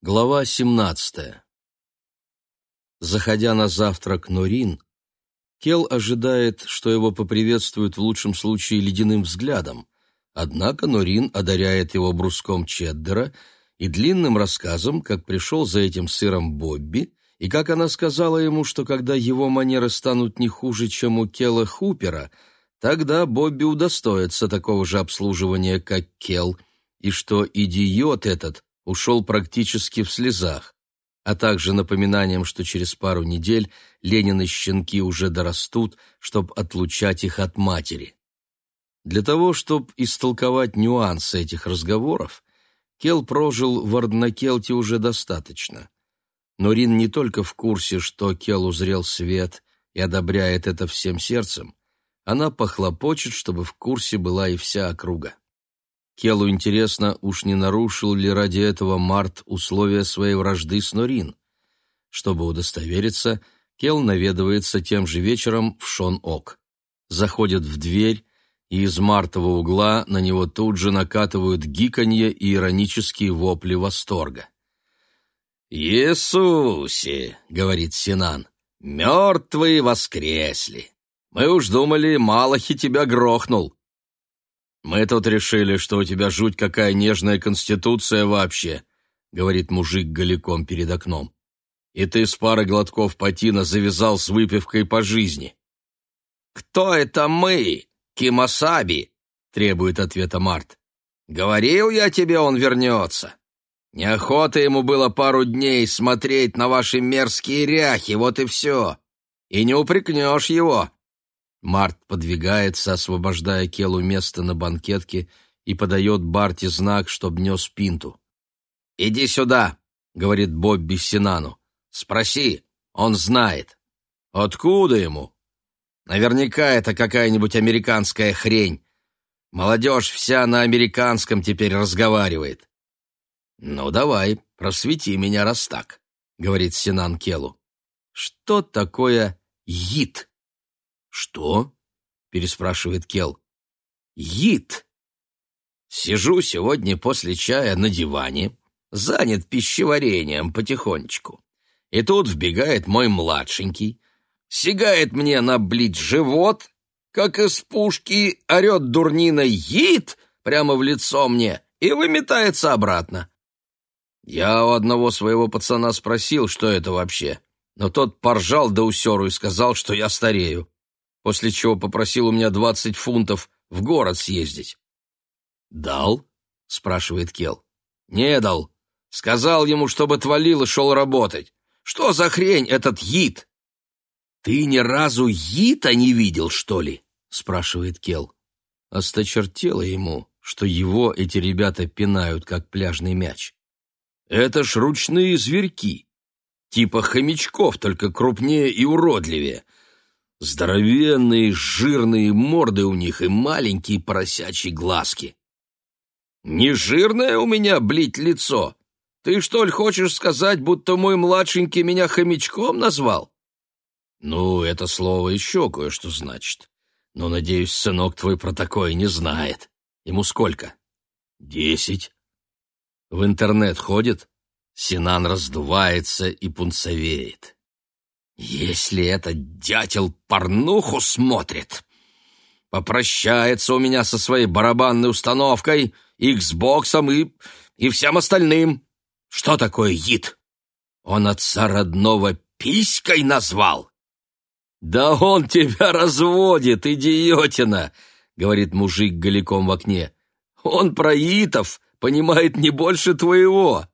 Глава 17. Заходя на завтрак Норин, Кел ожидает, что его поприветствуют в лучшем случае ледяным взглядом, однако Норин одаряет его бруском чеддера и длинным рассказом, как пришел за этим сыром Бобби, и как она сказала ему, что когда его манеры станут не хуже, чем у Кела Хупера, тогда Бобби удостоится такого же обслуживания, как Кел, и что идиот этот — ушел практически в слезах, а также напоминанием, что через пару недель Ленины щенки уже дорастут, чтобы отлучать их от матери. Для того, чтобы истолковать нюансы этих разговоров, Кел прожил в Арднакелте уже достаточно. Но Рин не только в курсе, что Кел узрел свет и одобряет это всем сердцем, она похлопочет, чтобы в курсе была и вся округа. Келу интересно, уж не нарушил ли ради этого Март условия своей вражды с Норин. Чтобы удостовериться, Кел наведывается тем же вечером в Шон-Ок. Заходит в дверь, и из мартового угла на него тут же накатывают гиканье и иронические вопли восторга. «Иисусе!» — говорит Синан. «Мертвые воскресли! Мы уж думали, Малахи тебя грохнул. «Мы тут решили, что у тебя жуть какая нежная конституция вообще», — говорит мужик голиком перед окном. «И ты с парой глотков патина завязал с выпивкой по жизни». «Кто это мы? Кимасаби?» — требует ответа Март. «Говорил я тебе, он вернется. Неохота ему было пару дней смотреть на ваши мерзкие ряхи, вот и все. И не упрекнешь его, Март подвигается, освобождая Келу место на банкетке, и подает Барти знак, чтоб нес пинту. «Иди сюда», — говорит Бобби Синану. «Спроси, он знает». «Откуда ему?» «Наверняка это какая-нибудь американская хрень. Молодежь вся на американском теперь разговаривает». «Ну, давай, просвети меня, раз так», — говорит Синан Келу. «Что такое YIT?» «Что?» — переспрашивает Кел. «Йит!» Сижу сегодня после чая на диване, занят пищеварением потихонечку. И тут вбегает мой младшенький, сигает мне на блить живот, как из пушки орет дурнина «Йит!» прямо в лицо мне и выметается обратно. Я у одного своего пацана спросил, что это вообще, но тот поржал до усеру и сказал, что я старею после чего попросил у меня двадцать фунтов в город съездить. «Дал?» — спрашивает Кел. «Не дал. Сказал ему, чтобы отвалил и шел работать. Что за хрень этот Йит?» «Ты ни разу Йита не видел, что ли?» — спрашивает Кел. Осточертело ему, что его эти ребята пинают, как пляжный мяч. «Это ж ручные зверьки, типа хомячков, только крупнее и уродливее. Здоровенные, жирные морды у них и маленькие поросячьи глазки. «Не жирное у меня, блить лицо? Ты что ли хочешь сказать, будто мой младшенький меня хомячком назвал?» «Ну, это слово еще кое-что значит. Но, надеюсь, сынок твой про такое не знает. Ему сколько?» «Десять». «В интернет ходит?» Синан раздувается и пунцовеет. Если этот дятел порнуху смотрит, попрощается у меня со своей барабанной установкой, иксбоксом и... и всем остальным. Что такое ид? Он отца родного писькой назвал? «Да он тебя разводит, идиотина!» — говорит мужик голиком в окне. «Он про итов понимает не больше твоего!»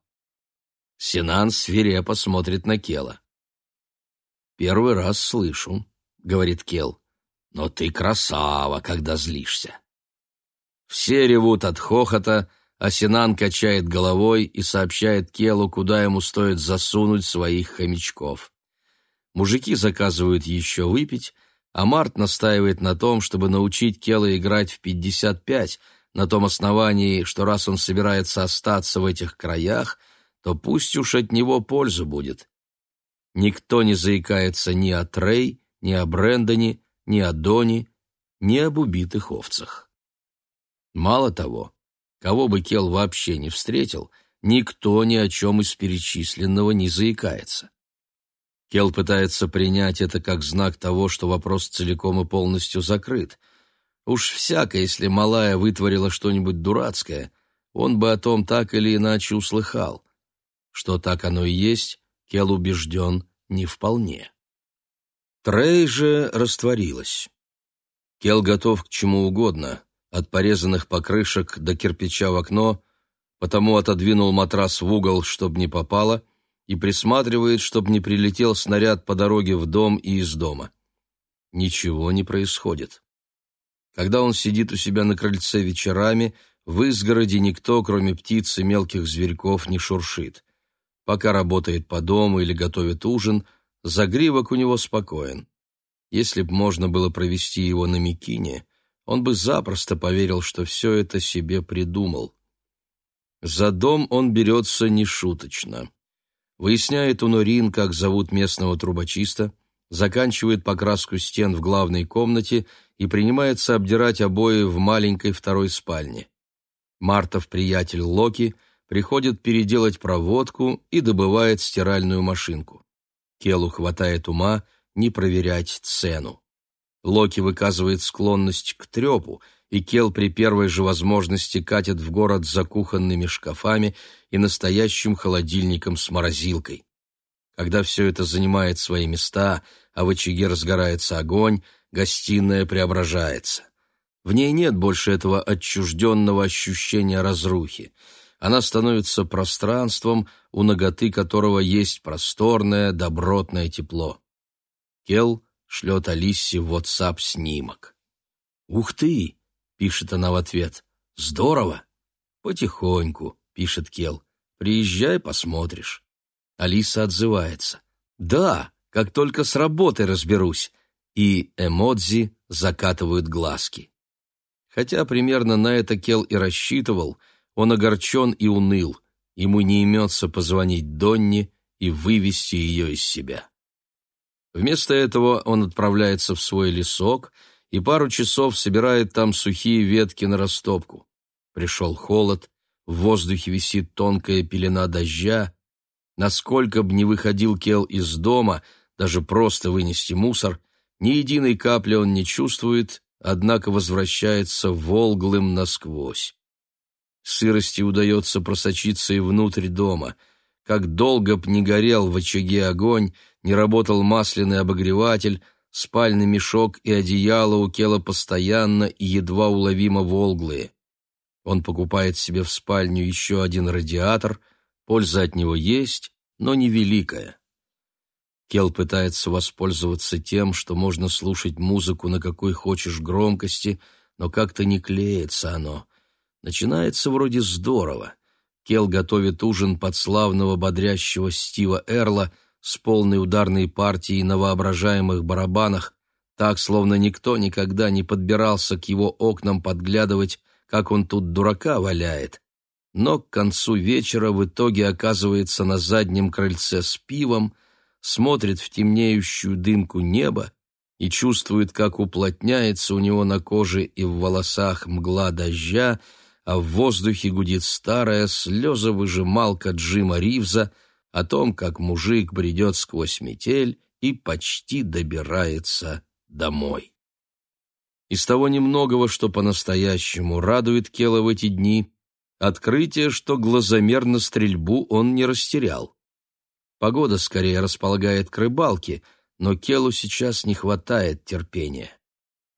Синан свирепо смотрит на Кела. «Первый раз слышу», — говорит Кел. «Но ты красава, когда злишься». Все ревут от хохота, а Синан качает головой и сообщает Келу, куда ему стоит засунуть своих хомячков. Мужики заказывают еще выпить, а Март настаивает на том, чтобы научить Кела играть в пятьдесят пять, на том основании, что раз он собирается остаться в этих краях, то пусть уж от него пользу будет. Никто не заикается ни о Трей, ни о Брэндоне, ни о Доне, ни об убитых овцах. Мало того, кого бы Кел вообще не встретил, никто ни о чем из перечисленного не заикается. Кел пытается принять это как знак того, что вопрос целиком и полностью закрыт. Уж всяко, если малая вытворила что-нибудь дурацкое, он бы о том так или иначе услыхал. Что так оно и есть, Кел убежден не вполне. Трей же растворилась. Кел готов к чему угодно, от порезанных покрышек до кирпича в окно, потому отодвинул матрас в угол, чтобы не попало, и присматривает, чтобы не прилетел снаряд по дороге в дом и из дома. Ничего не происходит. Когда он сидит у себя на крыльце вечерами, в изгороде никто, кроме птиц и мелких зверьков, не шуршит. Пока работает по дому или готовит ужин, загривок у него спокоен. Если б можно было провести его на Микине, он бы запросто поверил, что все это себе придумал. За дом он берется нешуточно. Выясняет у Норин, как зовут местного трубочиста, заканчивает покраску стен в главной комнате и принимается обдирать обои в маленькой второй спальне. Мартов приятель Локи приходит переделать проводку и добывает стиральную машинку. Келу хватает ума не проверять цену. Локи выказывает склонность к трепу, и Кел при первой же возможности катит в город за кухонными шкафами и настоящим холодильником с морозилкой. Когда все это занимает свои места, а в очаге разгорается огонь, гостиная преображается. В ней нет больше этого отчужденного ощущения разрухи. Она становится пространством, у ноготы которого есть просторное, добротное тепло. Кел шлет Алисе в WhatsApp снимок. «Ух ты!» — пишет она в ответ. «Здорово!» «Потихоньку», — пишет Кел. «Приезжай, посмотришь». Алиса отзывается. «Да, как только с работой разберусь». И эмодзи закатывают глазки. Хотя примерно на это Кел и рассчитывал, он огорчен и уныл. Ему не имется позвонить Донне и вывести ее из себя. Вместо этого он отправляется в свой лесок и пару часов собирает там сухие ветки на растопку. Пришел холод, в воздухе висит тонкая пелена дождя. Насколько б не выходил Кел из дома, даже просто вынести мусор, ни единой капли он не чувствует, однако возвращается волглым насквозь. Сырости удается просочиться и внутрь дома. Как долго б не горел в очаге огонь, не работал масляный обогреватель, спальный мешок и одеяло у Кела постоянно и едва уловимо волглые. Он покупает себе в спальню еще один радиатор, польза от него есть, но невеликая. Кел пытается воспользоваться тем, что можно слушать музыку на какой хочешь громкости, но как-то не клеится оно. Начинается вроде здорово. Кел готовит ужин под славного бодрящего Стива Эрла — с полной ударной партией на воображаемых барабанах, так, словно никто никогда не подбирался к его окнам подглядывать, как он тут дурака валяет. Но к концу вечера в итоге оказывается на заднем крыльце с пивом, смотрит в темнеющую дымку неба и чувствует, как уплотняется у него на коже и в волосах мгла дождя, а в воздухе гудит старая слезовыжималка Джима Ривза — о том, как мужик бредет сквозь метель и почти добирается домой. Из того немногого, что по-настоящему радует Кела в эти дни, открытие, что глазомер на стрельбу он не растерял. Погода скорее располагает к рыбалке, но Келу сейчас не хватает терпения.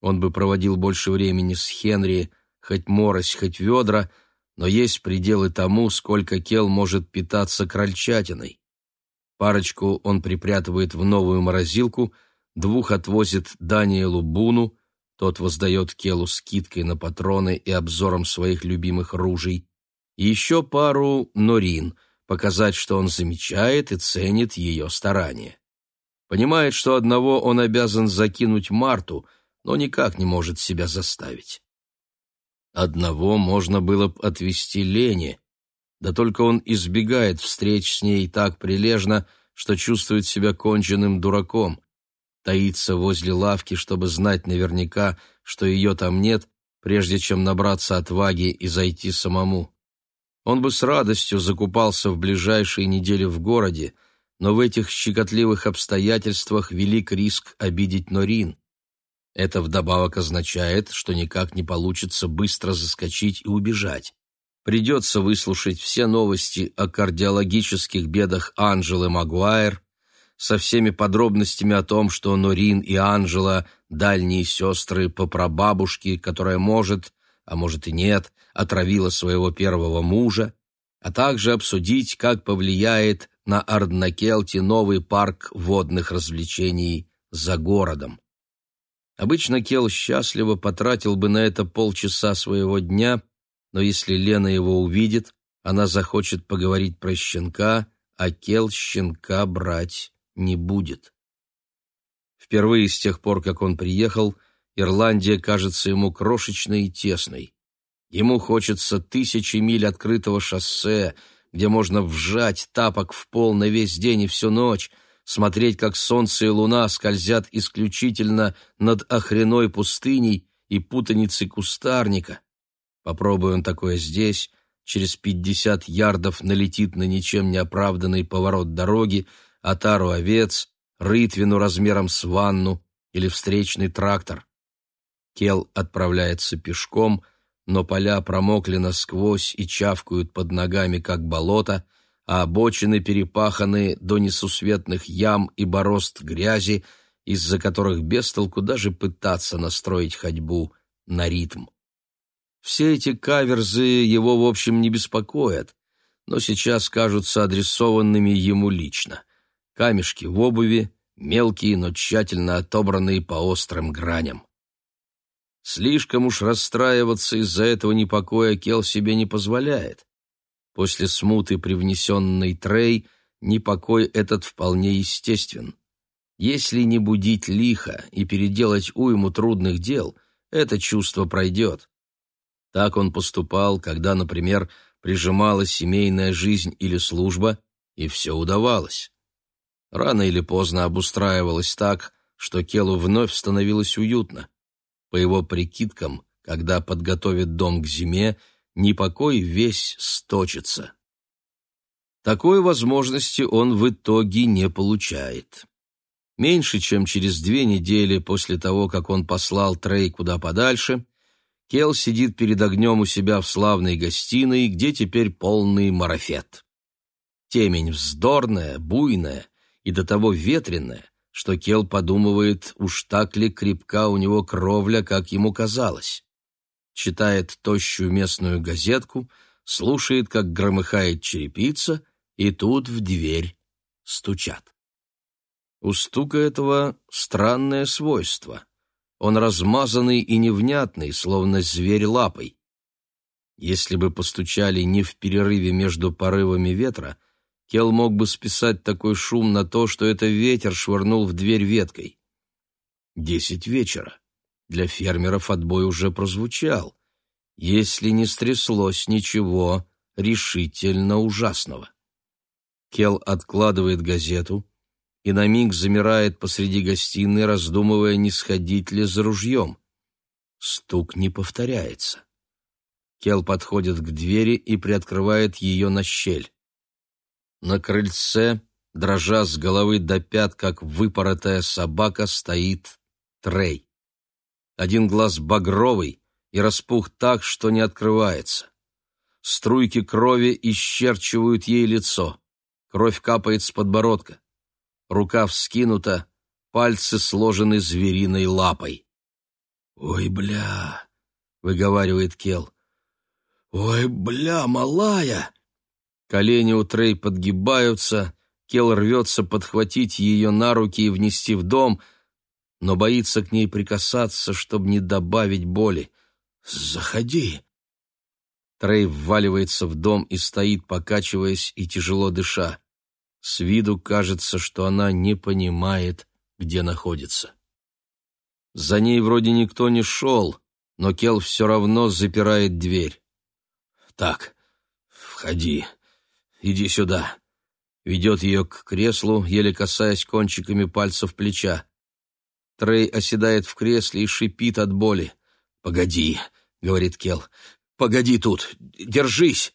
Он бы проводил больше времени с Хенри, хоть морось, хоть ведра — но есть пределы тому, сколько Кел может питаться крольчатиной. Парочку он припрятывает в новую морозилку, двух отвозит Даниэлу Буну, тот воздает Келу скидкой на патроны и обзором своих любимых ружей, и еще пару Норин, показать, что он замечает и ценит ее старания. Понимает, что одного он обязан закинуть Марту, но никак не может себя заставить. Одного можно было б отвести Лене, да только он избегает встреч с ней так прилежно, что чувствует себя конченным дураком, таится возле лавки, чтобы знать наверняка, что ее там нет, прежде чем набраться отваги и зайти самому. Он бы с радостью закупался в ближайшие недели в городе, но в этих щекотливых обстоятельствах велик риск обидеть Норин. Это вдобавок означает, что никак не получится быстро заскочить и убежать. Придется выслушать все новости о кардиологических бедах Анжелы Магуайр, со всеми подробностями о том, что Норин и Анжела – дальние сестры по прабабушке, которая может, а может и нет, отравила своего первого мужа, а также обсудить, как повлияет на Арднакелте новый парк водных развлечений за городом. Обычно Кел счастливо потратил бы на это полчаса своего дня, но если Лена его увидит, она захочет поговорить про щенка, а Кел щенка брать не будет. Впервые с тех пор, как он приехал, Ирландия кажется ему крошечной и тесной. Ему хочется тысячи миль открытого шоссе, где можно вжать тапок в пол на весь день и всю ночь, смотреть, как солнце и луна скользят исключительно над охреной пустыней и путаницей кустарника. Попробуй он такое здесь, через пятьдесят ярдов налетит на ничем не оправданный поворот дороги, отару овец, рытвину размером с ванну или встречный трактор. Кел отправляется пешком, но поля промокли насквозь и чавкают под ногами, как болото — а обочины перепаханы до несусветных ям и борозд грязи, из-за которых без толку даже пытаться настроить ходьбу на ритм. Все эти каверзы его, в общем, не беспокоят, но сейчас кажутся адресованными ему лично. Камешки в обуви, мелкие, но тщательно отобранные по острым граням. Слишком уж расстраиваться из-за этого непокоя Кел себе не позволяет. После смуты, привнесенной Трей, непокой этот вполне естествен. Если не будить лихо и переделать уйму трудных дел, это чувство пройдет. Так он поступал, когда, например, прижималась семейная жизнь или служба, и все удавалось. Рано или поздно обустраивалось так, что Келу вновь становилось уютно. По его прикидкам, когда подготовит дом к зиме, непокой весь сточится. Такой возможности он в итоге не получает. Меньше чем через две недели после того, как он послал Трей куда подальше, Кел сидит перед огнем у себя в славной гостиной, где теперь полный марафет. Темень вздорная, буйная и до того ветреная, что Кел подумывает, уж так ли крепка у него кровля, как ему казалось читает тощую местную газетку, слушает, как громыхает черепица, и тут в дверь стучат. У стука этого странное свойство. Он размазанный и невнятный, словно зверь лапой. Если бы постучали не в перерыве между порывами ветра, Кел мог бы списать такой шум на то, что это ветер швырнул в дверь веткой. Десять вечера. Для фермеров отбой уже прозвучал, если не стряслось ничего решительно ужасного. Кел откладывает газету и на миг замирает посреди гостиной, раздумывая, не сходить ли за ружьем. Стук не повторяется. Кел подходит к двери и приоткрывает ее на щель. На крыльце, дрожа с головы до пят, как выпоротая собака, стоит Трей. Один глаз багровый и распух так, что не открывается. Струйки крови исчерчивают ей лицо. Кровь капает с подбородка. Рука вскинута, пальцы сложены звериной лапой. «Ой, бля!» — выговаривает Кел. «Ой, бля, малая!» Колени у Трей подгибаются, Кел рвется подхватить ее на руки и внести в дом — но боится к ней прикасаться, чтобы не добавить боли. «Заходи!» Трей вваливается в дом и стоит, покачиваясь и тяжело дыша. С виду кажется, что она не понимает, где находится. За ней вроде никто не шел, но Кел все равно запирает дверь. «Так, входи, иди сюда». Ведет ее к креслу, еле касаясь кончиками пальцев плеча. Трей оседает в кресле и шипит от боли. «Погоди», — говорит Кел, — «погоди тут, держись».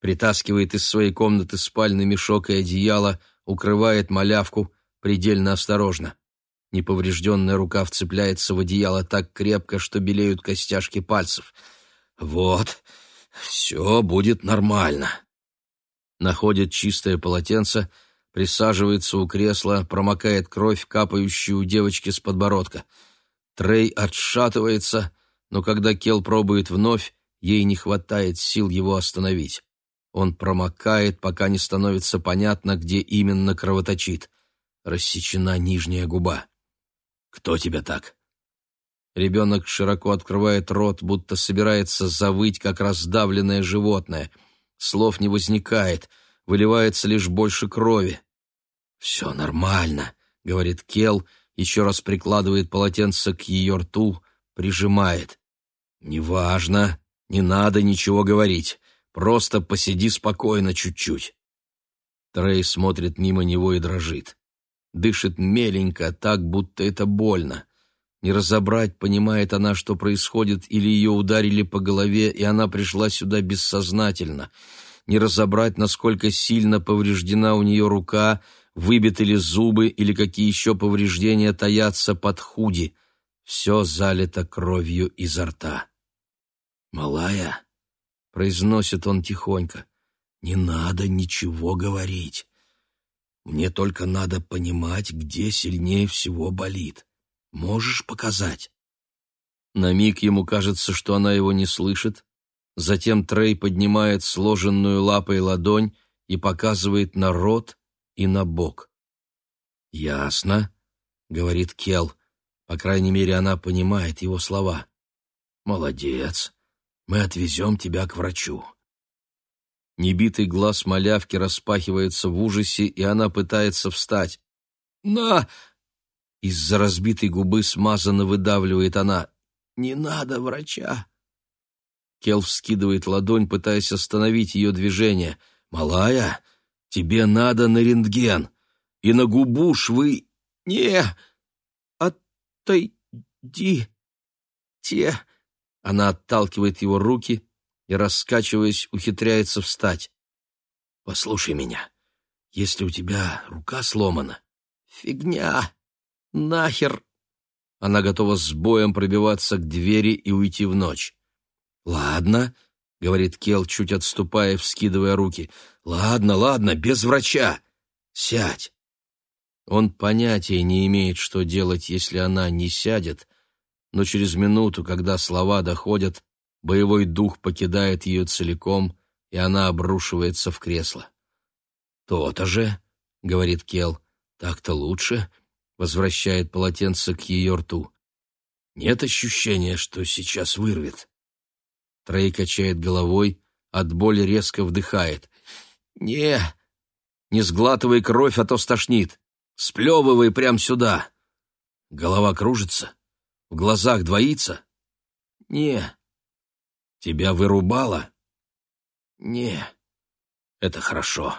притаскивает из своей комнаты спальный мешок и одеяло, укрывает малявку предельно осторожно. Неповрежденная рука вцепляется в одеяло так крепко, что белеют костяшки пальцев. «Вот, все будет нормально». Находит чистое полотенце, присаживается у кресла, промокает кровь, капающую у девочки с подбородка. Трей отшатывается, но когда Кел пробует вновь, ей не хватает сил его остановить. Он промокает, пока не становится понятно, где именно кровоточит. Рассечена нижняя губа. «Кто тебя так?» Ребенок широко открывает рот, будто собирается завыть, как раздавленное животное. Слов не возникает, выливается лишь больше крови. «Все нормально», — говорит Кел, еще раз прикладывает полотенце к ее рту, прижимает. «Неважно, не надо ничего говорить, просто посиди спокойно чуть-чуть». Трей смотрит мимо него и дрожит дышит меленько, так, будто это больно. Не разобрать, понимает она, что происходит, или ее ударили по голове, и она пришла сюда бессознательно. Не разобрать, насколько сильно повреждена у нее рука, выбиты ли зубы или какие еще повреждения таятся под худи. Все залито кровью изо рта. «Малая», — произносит он тихонько, — «не надо ничего говорить. Мне только надо понимать, где сильнее всего болит. Можешь показать?» На миг ему кажется, что она его не слышит. Затем Трей поднимает сложенную лапой ладонь и показывает на рот и на бок. «Ясно», — говорит Кел. По крайней мере, она понимает его слова. «Молодец. Мы отвезем тебя к врачу. Небитый глаз малявки распахивается в ужасе, и она пытается встать. «На!» Из-за разбитой губы смазанно выдавливает она. «Не надо врача!» Кел вскидывает ладонь, пытаясь остановить ее движение. «Малая, тебе надо на рентген! И на губу швы...» «Не! Отойди! Те...» Она отталкивает его руки, и, раскачиваясь, ухитряется встать. «Послушай меня. Если у тебя рука сломана...» «Фигня! Нахер!» Она готова с боем пробиваться к двери и уйти в ночь. «Ладно», — говорит Кел, чуть отступая, вскидывая руки. «Ладно, ладно, без врача. Сядь». Он понятия не имеет, что делать, если она не сядет, но через минуту, когда слова доходят, Боевой дух покидает ее целиком, и она обрушивается в кресло. «То-то же», — говорит Кел, — «так-то лучше», — возвращает полотенце к ее рту. «Нет ощущения, что сейчас вырвет». Трей качает головой, от боли резко вдыхает. «Не, не сглатывай кровь, а то стошнит. Сплевывай прямо сюда». Голова кружится, в глазах двоится. «Не, Тебя вырубало? Не. Это хорошо,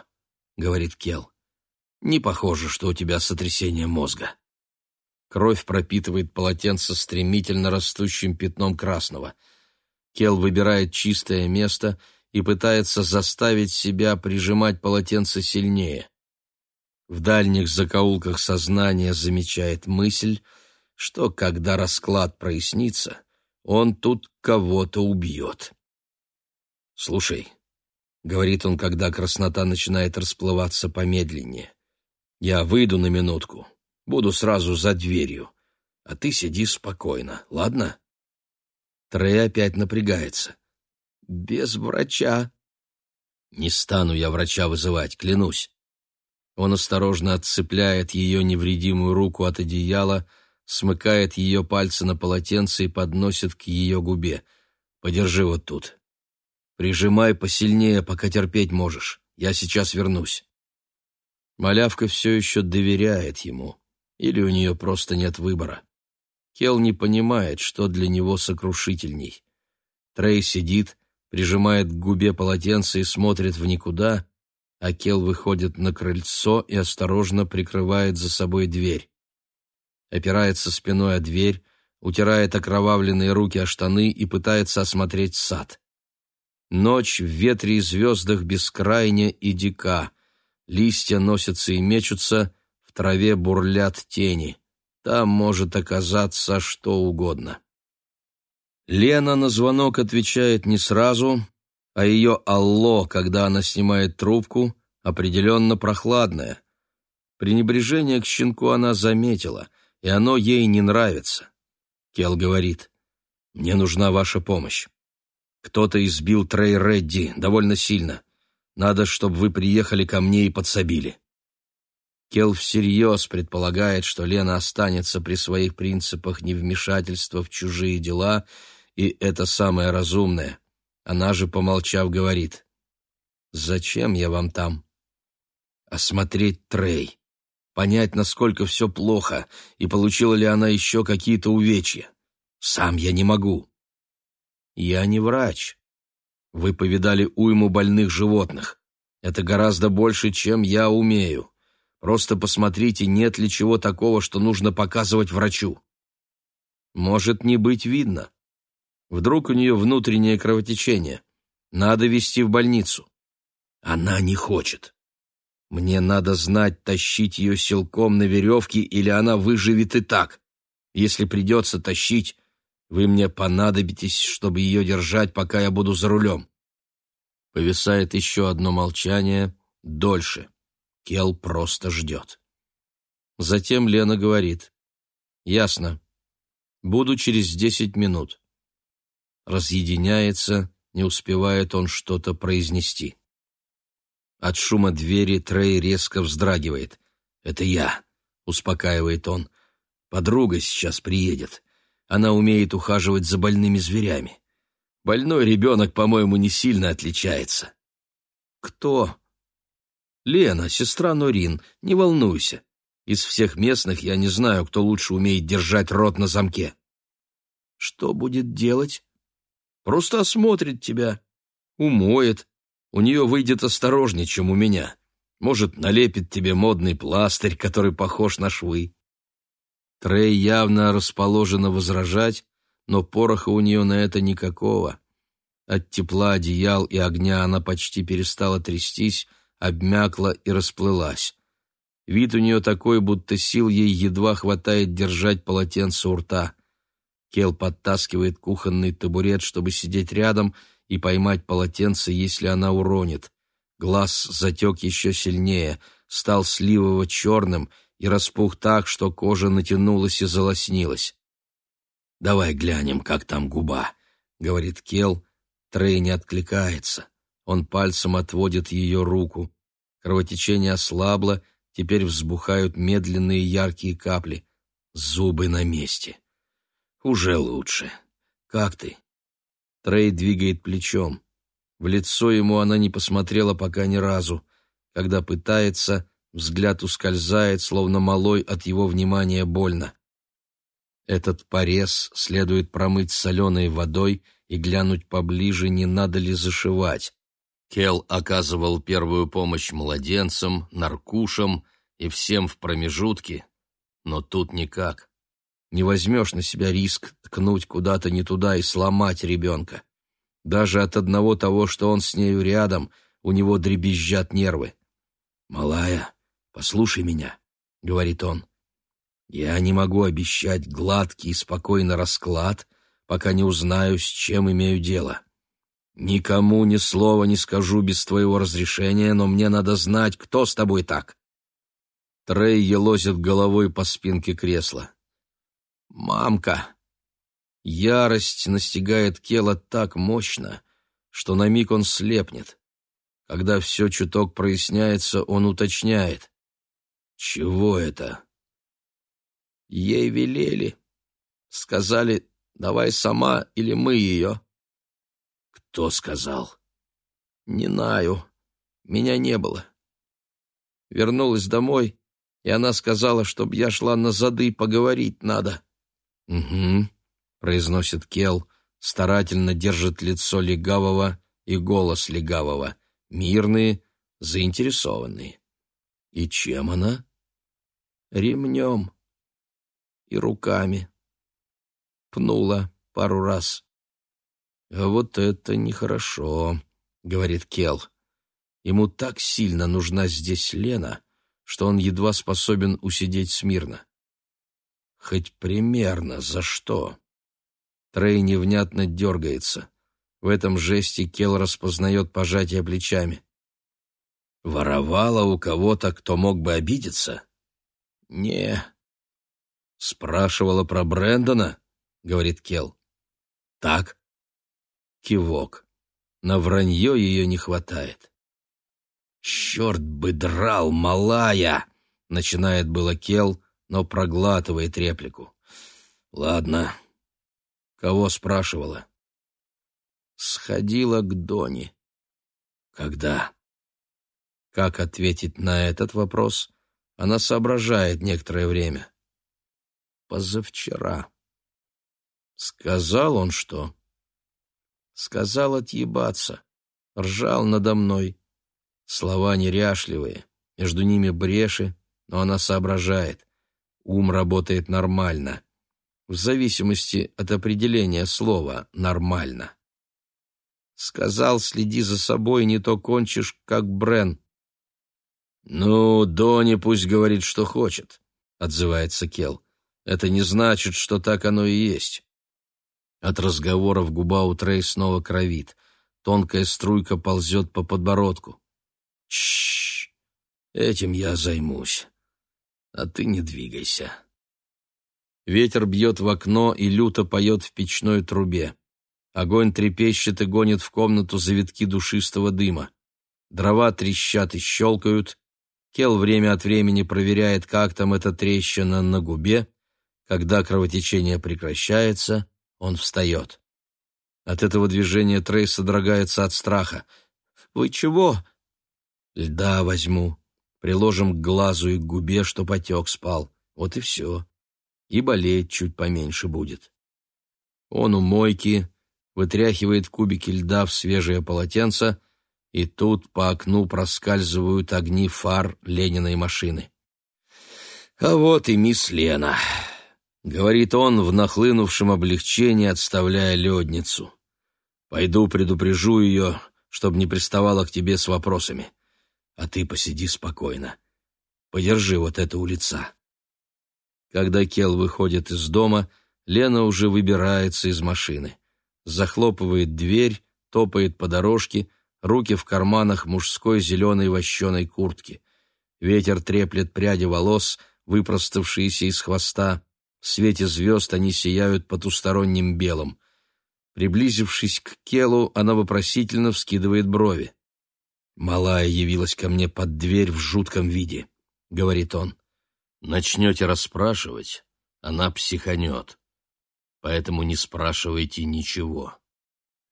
говорит Кел. Не похоже, что у тебя сотрясение мозга. Кровь пропитывает полотенце стремительно растущим пятном красного. Кел выбирает чистое место и пытается заставить себя прижимать полотенце сильнее. В дальних закоулках сознания замечает мысль, что, когда расклад прояснится, он тут кого-то убьет. «Слушай», — говорит он, когда краснота начинает расплываться помедленнее, — «я выйду на минутку, буду сразу за дверью, а ты сиди спокойно, ладно?» Трей опять напрягается. «Без врача». «Не стану я врача вызывать, клянусь». Он осторожно отцепляет ее невредимую руку от одеяла, — смыкает ее пальцы на полотенце и подносит к ее губе. «Подержи вот тут. Прижимай посильнее, пока терпеть можешь. Я сейчас вернусь». Малявка все еще доверяет ему. Или у нее просто нет выбора. Кел не понимает, что для него сокрушительней. Трей сидит, прижимает к губе полотенце и смотрит в никуда, а Кел выходит на крыльцо и осторожно прикрывает за собой дверь опирается спиной о дверь, утирает окровавленные руки о штаны и пытается осмотреть сад. Ночь в ветре и звездах бескрайня и дика. Листья носятся и мечутся, в траве бурлят тени. Там может оказаться что угодно. Лена на звонок отвечает не сразу, а ее «алло», когда она снимает трубку, определенно прохладное. Пренебрежение к щенку она заметила, и оно ей не нравится. Кел говорит, «Мне нужна ваша помощь. Кто-то избил Трей Редди довольно сильно. Надо, чтобы вы приехали ко мне и подсобили». Кел всерьез предполагает, что Лена останется при своих принципах невмешательства в чужие дела, и это самое разумное. Она же, помолчав, говорит, «Зачем я вам там?» «Осмотреть Трей, понять, насколько все плохо, и получила ли она еще какие-то увечья. Сам я не могу». «Я не врач. Вы повидали уйму больных животных. Это гораздо больше, чем я умею. Просто посмотрите, нет ли чего такого, что нужно показывать врачу. Может не быть видно. Вдруг у нее внутреннее кровотечение. Надо везти в больницу. Она не хочет. Мне надо знать, тащить ее силком на веревке, или она выживет и так. Если придется тащить, вы мне понадобитесь, чтобы ее держать, пока я буду за рулем. Повисает еще одно молчание, дольше. Кел просто ждет. Затем Лена говорит. «Ясно. Буду через десять минут». Разъединяется, не успевает он что-то произнести. От шума двери Трей резко вздрагивает. «Это я», — успокаивает он. «Подруга сейчас приедет. Она умеет ухаживать за больными зверями. Больной ребенок, по-моему, не сильно отличается». «Кто?» «Лена, сестра Норин, не волнуйся. Из всех местных я не знаю, кто лучше умеет держать рот на замке». «Что будет делать?» «Просто осмотрит тебя, умоет. У нее выйдет осторожнее, чем у меня. Может, налепит тебе модный пластырь, который похож на швы». Трей явно расположена возражать, но пороха у нее на это никакого. От тепла одеял и огня она почти перестала трястись, обмякла и расплылась. Вид у нее такой, будто сил ей едва хватает держать полотенце у рта. Кел подтаскивает кухонный табурет, чтобы сидеть рядом и поймать полотенце, если она уронит. Глаз затек еще сильнее, стал сливово-черным и распух так, что кожа натянулась и залоснилась. «Давай глянем, как там губа», — говорит Кел. Трей не откликается. Он пальцем отводит ее руку. Кровотечение ослабло, теперь взбухают медленные яркие капли. Зубы на месте. Уже лучше. Как ты? Трей двигает плечом. В лицо ему она не посмотрела пока ни разу. Когда пытается, взгляд ускользает, словно малой от его внимания больно. Этот порез следует промыть соленой водой и глянуть поближе, не надо ли зашивать. Кел оказывал первую помощь младенцам, наркушам и всем в промежутке, но тут никак. Не возьмешь на себя риск ткнуть куда-то не туда и сломать ребенка. Даже от одного того, что он с нею рядом, у него дребезжат нервы. «Малая, послушай меня», — говорит он. «Я не могу обещать гладкий и спокойный расклад, пока не узнаю, с чем имею дело. Никому ни слова не скажу без твоего разрешения, но мне надо знать, кто с тобой так. Трей елозит головой по спинке кресла. Мамка. Ярость настигает Кела так мощно, что на миг он слепнет. Когда все чуток проясняется, он уточняет. Чего это? Ей велели. Сказали, давай сама или мы ее. «Кто сказал?» «Не знаю. Меня не было». Вернулась домой, и она сказала, чтобы я шла на зады, поговорить надо. «Угу», — произносит Кел, старательно держит лицо легавого и голос легавого, мирные, заинтересованные. «И чем она?» «Ремнем и руками». Пнула пару раз. «А вот это нехорошо», — говорит Кел. Ему так сильно нужна здесь Лена, что он едва способен усидеть смирно. Хоть примерно за что? Трей невнятно дергается. В этом жесте Кел распознает пожатие плечами. Воровала у кого-то, кто мог бы обидеться? Не. Спрашивала про Брэндона, говорит Кел. Так? Кивок. На вранье ее не хватает. «Черт бы драл, малая!» — начинает было Кел, но проглатывает реплику. «Ладно. Кого спрашивала?» «Сходила к Доне». «Когда?» Как ответить на этот вопрос, она соображает некоторое время. «Позавчера». «Сказал он что?» «Сказал отъебаться. Ржал надо мной» Слова неряшливые, между ними бреши, но она соображает. Ум работает нормально, в зависимости от определения слова «нормально». Сказал, следи за собой, не то кончишь, как Брен. «Ну, Дони пусть говорит, что хочет», — отзывается Кел. «Это не значит, что так оно и есть». От разговоров губа у Трей снова кровит. Тонкая струйка ползет по подбородку. Чш, этим я займусь. А ты не двигайся. Ветер бьет в окно и люто поет в печной трубе. Огонь трепещет и гонит в комнату завитки душистого дыма. Дрова трещат и щелкают. Кел время от времени проверяет, как там эта трещина на губе. Когда кровотечение прекращается, он встает. От этого движения Трей содрогается от страха. «Вы чего?» Льда возьму, приложим к глазу и к губе, что потек спал. Вот и все. И болеть чуть поменьше будет. Он у мойки вытряхивает кубики льда в свежее полотенце, и тут по окну проскальзывают огни фар Лениной машины. «А вот и мисс Лена», — говорит он в нахлынувшем облегчении, отставляя ледницу. «Пойду предупрежу ее, чтобы не приставала к тебе с вопросами а ты посиди спокойно. Подержи вот это у лица». Когда Кел выходит из дома, Лена уже выбирается из машины. Захлопывает дверь, топает по дорожке, руки в карманах мужской зеленой вощеной куртки. Ветер треплет пряди волос, выпроставшиеся из хвоста. В свете звезд они сияют потусторонним белым. Приблизившись к Келу, она вопросительно вскидывает брови. «Малая явилась ко мне под дверь в жутком виде», — говорит он. «Начнете расспрашивать, она психанет. Поэтому не спрашивайте ничего».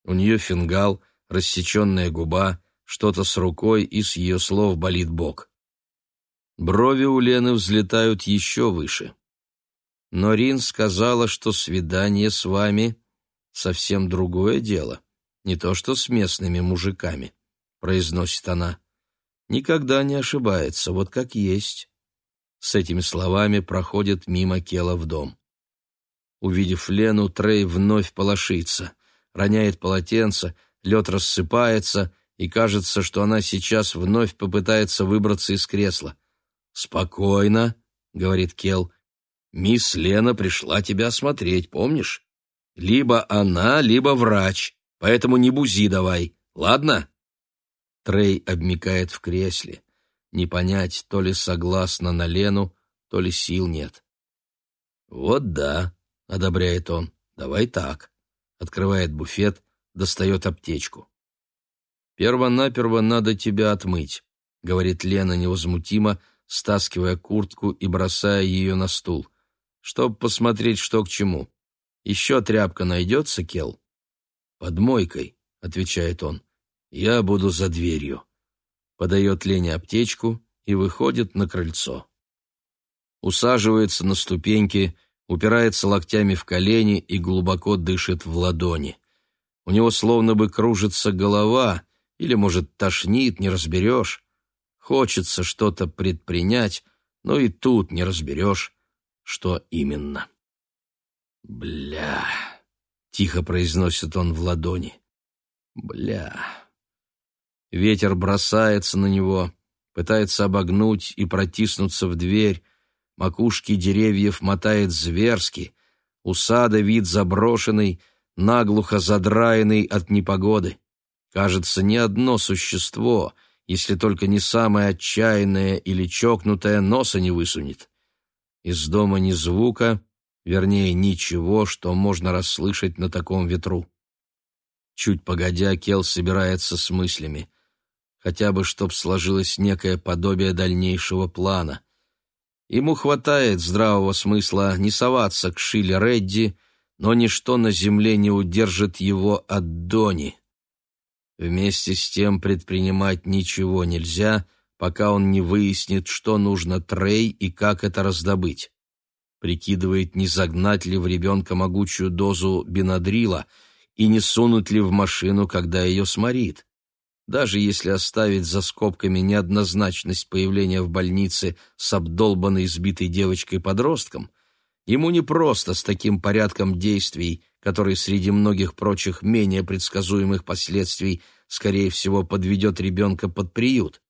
У нее фингал, рассеченная губа, что-то с рукой, и с ее слов болит бок. Брови у Лены взлетают еще выше. Но Рин сказала, что свидание с вами — совсем другое дело, не то что с местными мужиками произносит она. Никогда не ошибается, вот как есть. С этими словами проходит мимо Кела в дом. Увидев Лену, Трей вновь полошится, роняет полотенце, лед рассыпается, и кажется, что она сейчас вновь попытается выбраться из кресла. «Спокойно», — говорит Кел, — «мисс Лена пришла тебя осмотреть, помнишь? Либо она, либо врач, поэтому не бузи давай, ладно?» Трей обмикает в кресле. Не понять, то ли согласно на Лену, то ли сил нет. «Вот да», — одобряет он, — «давай так». Открывает буфет, достает аптечку. «Перво-наперво надо тебя отмыть», — говорит Лена невозмутимо, стаскивая куртку и бросая ее на стул. «Чтоб посмотреть, что к чему. Еще тряпка найдется, Кел?» «Под мойкой», — отвечает он. Я буду за дверью. Подает Лене аптечку и выходит на крыльцо. Усаживается на ступеньки, упирается локтями в колени и глубоко дышит в ладони. У него словно бы кружится голова, или, может, тошнит, не разберешь. Хочется что-то предпринять, но и тут не разберешь, что именно. Бля, тихо произносит он в ладони. Бля. Ветер бросается на него, пытается обогнуть и протиснуться в дверь, макушки деревьев мотает зверски, у сада вид заброшенный, наглухо задраенный от непогоды. Кажется, ни одно существо, если только не самое отчаянное или чокнутое, носа не высунет. Из дома ни звука, вернее, ничего, что можно расслышать на таком ветру. Чуть погодя, Кел собирается с мыслями. Хотя бы, чтоб сложилось некое подобие дальнейшего плана. Ему хватает здравого смысла не соваться к Шиле Редди, но ничто на земле не удержит его от Дони. Вместе с тем предпринимать ничего нельзя, пока он не выяснит, что нужно Трей и как это раздобыть. Прикидывает, не загнать ли в ребенка могучую дозу бенадрила и не сунуть ли в машину, когда ее сморит. Даже если оставить за скобками неоднозначность появления в больнице с обдолбанной сбитой девочкой-подростком, ему не просто с таким порядком действий, который среди многих прочих менее предсказуемых последствий, скорее всего, подведет ребенка под приют.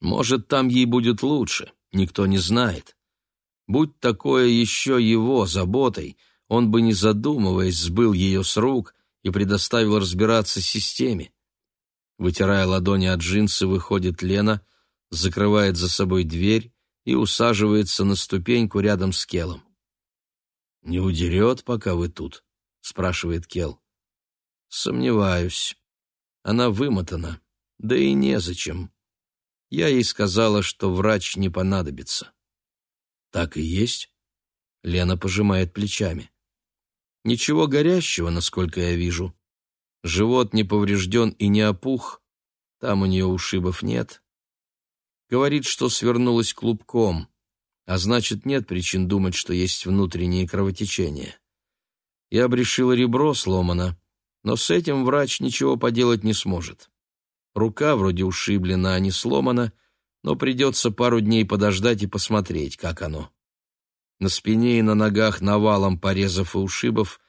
Может, там ей будет лучше, никто не знает. Будь такое еще его заботой, он бы, не задумываясь, сбыл ее с рук и предоставил разбираться системе. Вытирая ладони от джинсы, выходит Лена, закрывает за собой дверь и усаживается на ступеньку рядом с Келом. «Не удерет, пока вы тут?» — спрашивает Кел. «Сомневаюсь. Она вымотана. Да и незачем. Я ей сказала, что врач не понадобится». «Так и есть?» Лена пожимает плечами. «Ничего горящего, насколько я вижу. Живот не поврежден и не опух, там у нее ушибов нет. Говорит, что свернулась клубком, а значит, нет причин думать, что есть внутренние кровотечения. Я обрешила ребро сломано, но с этим врач ничего поделать не сможет. Рука вроде ушиблена, а не сломана, но придется пару дней подождать и посмотреть, как оно. На спине и на ногах навалом порезов и ушибов,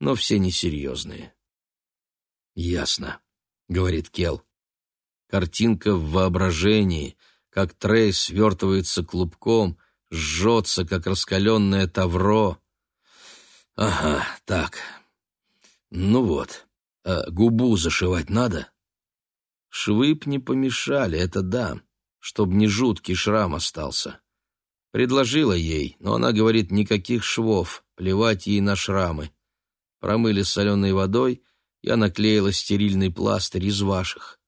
но все несерьезные. «Ясно», — говорит Кел. Картинка в воображении, как Трей свертывается клубком, жжется, как раскаленное тавро. «Ага, так. Ну вот. А губу зашивать надо?» Швы б не помешали, это да, чтоб не жуткий шрам остался. Предложила ей, но она говорит, никаких швов, плевать ей на шрамы. Промыли соленой водой — я наклеила стерильный пластырь из ваших.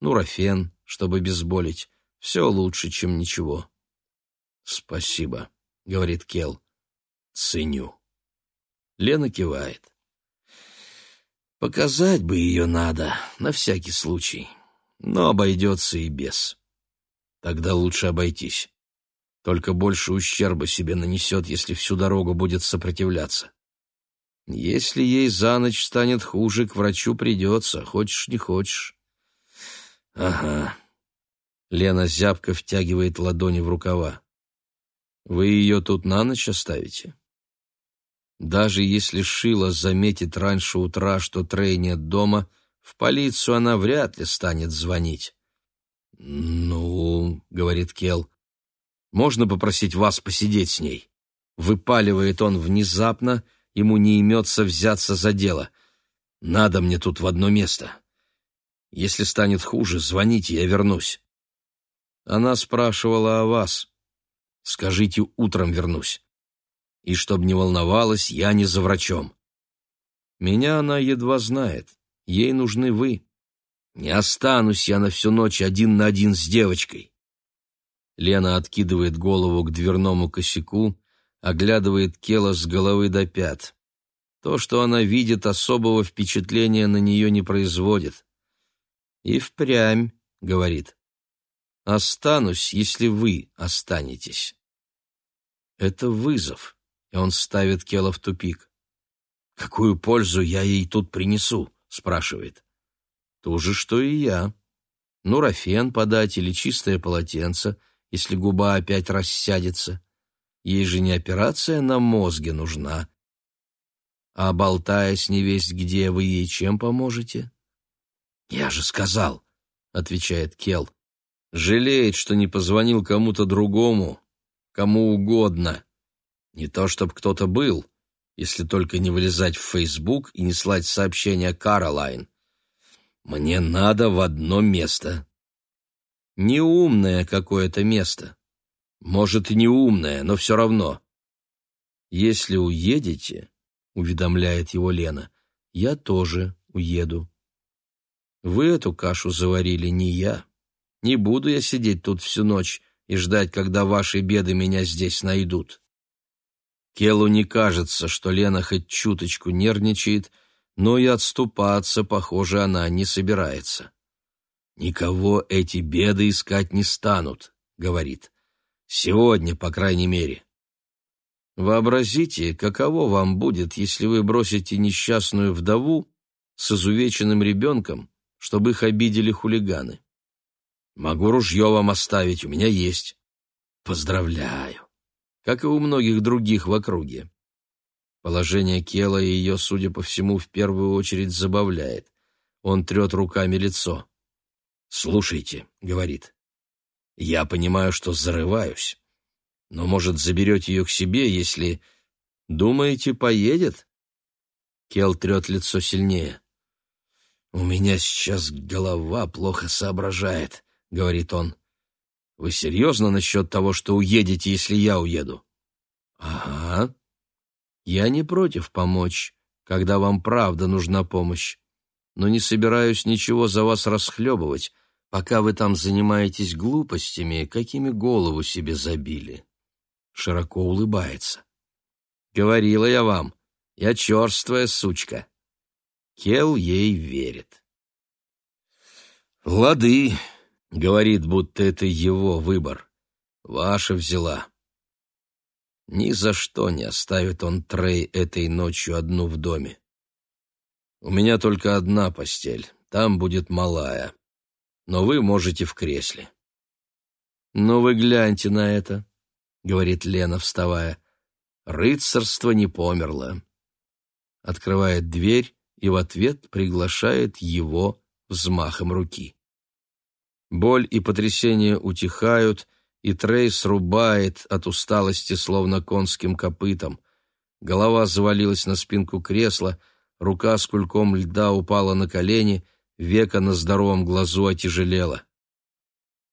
Нурофен, чтобы безболить. Все лучше, чем ничего. Спасибо, говорит Кел. Ценю. Лена кивает. Показать бы ее надо, на всякий случай. Но обойдется и без. Тогда лучше обойтись. Только больше ущерба себе нанесет, если всю дорогу будет сопротивляться. Если ей за ночь станет хуже, к врачу придется, хочешь не хочешь. Ага. Лена зябко втягивает ладони в рукава. Вы ее тут на ночь оставите? Даже если Шила заметит раньше утра, что Трей нет дома, в полицию она вряд ли станет звонить. «Ну, — говорит Кел, — можно попросить вас посидеть с ней?» Выпаливает он внезапно — ему не имется взяться за дело. Надо мне тут в одно место. Если станет хуже, звоните, я вернусь. Она спрашивала о вас. Скажите, утром вернусь. И чтоб не волновалась, я не за врачом. Меня она едва знает. Ей нужны вы. Не останусь я на всю ночь один на один с девочкой. Лена откидывает голову к дверному косяку, оглядывает Кела с головы до пят. То, что она видит, особого впечатления на нее не производит. «И впрямь», — говорит, — «останусь, если вы останетесь». Это вызов, и он ставит Кела в тупик. «Какую пользу я ей тут принесу?» — спрашивает. «То же, что и я. Нурофен подать или чистое полотенце, если губа опять рассядется». Ей же не операция на мозге нужна. А болтаясь невесть где, вы ей чем поможете? Я же сказал, отвечает Кел. Жалеет, что не позвонил кому-то другому, кому угодно. Не то, чтоб кто-то был, если только не вылезать в Фейсбук и не слать сообщения Каролайн. Мне надо в одно место. Неумное какое-то место. Может, и неумное, но все равно. Если уедете, уведомляет его Лена, я тоже уеду. Вы эту кашу заварили, не я. Не буду я сидеть тут всю ночь и ждать, когда ваши беды меня здесь найдут. Келу не кажется, что Лена хоть чуточку нервничает, но и отступаться, похоже, она не собирается. «Никого эти беды искать не станут», — говорит. «Сегодня, по крайней мере». Вообразите, каково вам будет, если вы бросите несчастную вдову с изувеченным ребенком, чтобы их обидели хулиганы. Могу ружье вам оставить, у меня есть. Поздравляю. Как и у многих других в округе. Положение Кела ее, судя по всему, в первую очередь забавляет. Он трет руками лицо. «Слушайте», — говорит, — «я понимаю, что зарываюсь. Но, может, заберете ее к себе, если... Думаете, поедет?» Кел трет лицо сильнее. «У меня сейчас голова плохо соображает», — говорит он. «Вы серьезно насчет того, что уедете, если я уеду?» «Ага. Я не против помочь, когда вам правда нужна помощь, но не собираюсь ничего за вас расхлебывать, пока вы там занимаетесь глупостями, какими голову себе забили» широко улыбается. «Говорила я вам, я черствая сучка». Кел ей верит. «Лады», — говорит, будто это его выбор. «Ваша взяла». Ни за что не оставит он Трей этой ночью одну в доме. У меня только одна постель, там будет малая. Но вы можете в кресле. Но вы гляньте на это. — говорит Лена, вставая. «Рыцарство не померло». Открывает дверь и в ответ приглашает его взмахом руки. Боль и потрясение утихают, и Трей срубает от усталости, словно конским копытом. Голова завалилась на спинку кресла, рука с кульком льда упала на колени, века на здоровом глазу отяжелела.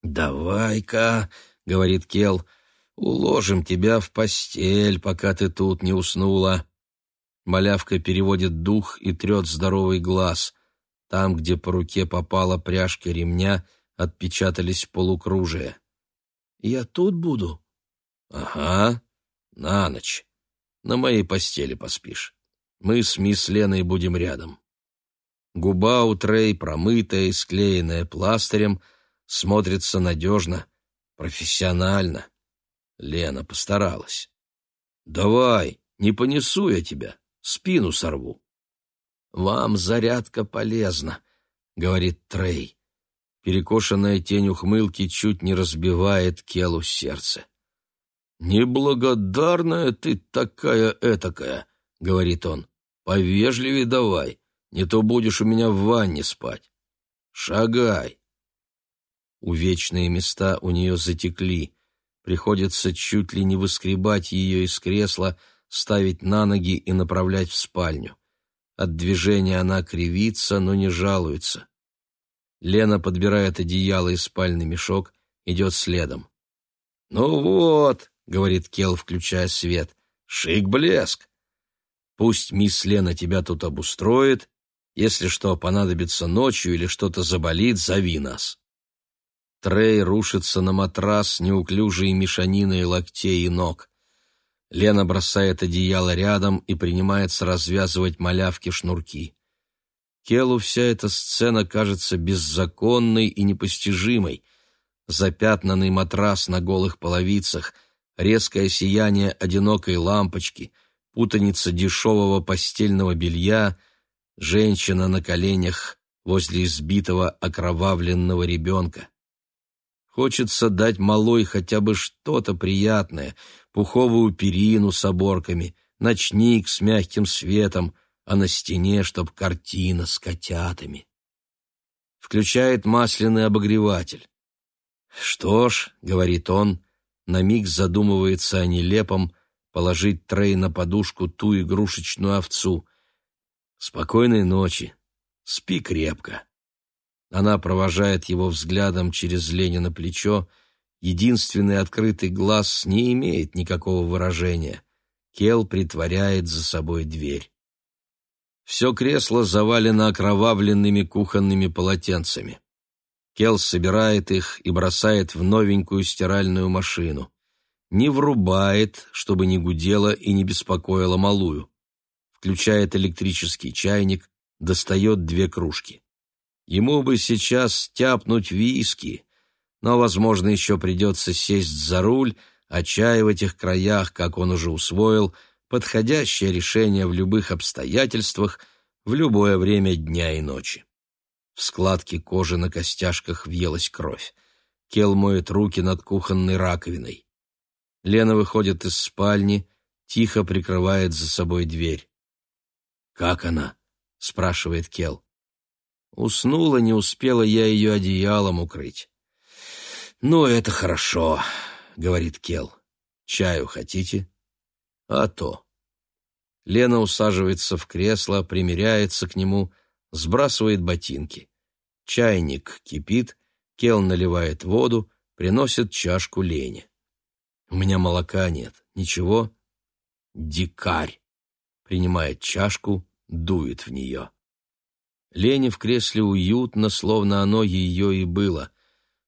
«Давай-ка», — говорит Кел, — Уложим тебя в постель, пока ты тут не уснула. Малявка переводит дух и трет здоровый глаз. Там, где по руке попала пряжка ремня, отпечатались полукружия. «Я тут буду?» «Ага, на ночь. На моей постели поспишь. Мы с мисс Леной будем рядом». Губа у Трей, промытая и склеенная пластырем, смотрится надежно, профессионально. Лена постаралась. «Давай, не понесу я тебя, спину сорву». «Вам зарядка полезна», — говорит Трей. Перекошенная тень ухмылки чуть не разбивает Келу сердце. «Неблагодарная ты такая этакая», — говорит он. «Повежливей давай, не то будешь у меня в ванне спать. Шагай». Увечные места у нее затекли. Приходится чуть ли не выскребать ее из кресла, ставить на ноги и направлять в спальню. От движения она кривится, но не жалуется. Лена подбирает одеяло и спальный мешок, идет следом. «Ну вот», — говорит Кел, включая свет, — «шик-блеск. Пусть мисс Лена тебя тут обустроит. Если что понадобится ночью или что-то заболит, зови нас». Трей рушится на матрас неуклюжей мешаниной локтей и ног. Лена бросает одеяло рядом и принимается развязывать малявки шнурки. Келу вся эта сцена кажется беззаконной и непостижимой. Запятнанный матрас на голых половицах, резкое сияние одинокой лампочки, путаница дешевого постельного белья, женщина на коленях возле избитого окровавленного ребенка. Хочется дать малой хотя бы что-то приятное, пуховую перину с оборками, ночник с мягким светом, а на стене, чтоб картина с котятами. Включает масляный обогреватель. «Что ж», — говорит он, на миг задумывается о нелепом, положить Трей на подушку ту игрушечную овцу. «Спокойной ночи. Спи крепко». Она провожает его взглядом через Ленина плечо. Единственный открытый глаз не имеет никакого выражения. Кел притворяет за собой дверь. Все кресло завалено окровавленными кухонными полотенцами. Кел собирает их и бросает в новенькую стиральную машину. Не врубает, чтобы не гудело и не беспокоило малую. Включает электрический чайник, достает две кружки. Ему бы сейчас тяпнуть виски, но, возможно, еще придется сесть за руль, а чай в этих краях, как он уже усвоил, подходящее решение в любых обстоятельствах, в любое время дня и ночи. В складке кожи на костяшках въелась кровь. Кел моет руки над кухонной раковиной. Лена выходит из спальни, тихо прикрывает за собой дверь. «Как она?» — спрашивает Кел. Уснула, не успела я ее одеялом укрыть. «Ну, это хорошо», — говорит Кел. «Чаю хотите?» «А то». Лена усаживается в кресло, примеряется к нему — сбрасывает ботинки. Чайник кипит, Кел наливает воду, приносит чашку Лене. «У меня молока нет. Ничего?» «Дикарь!» Принимает чашку, дует в нее. Лене в кресле уютно, словно оно ее и было.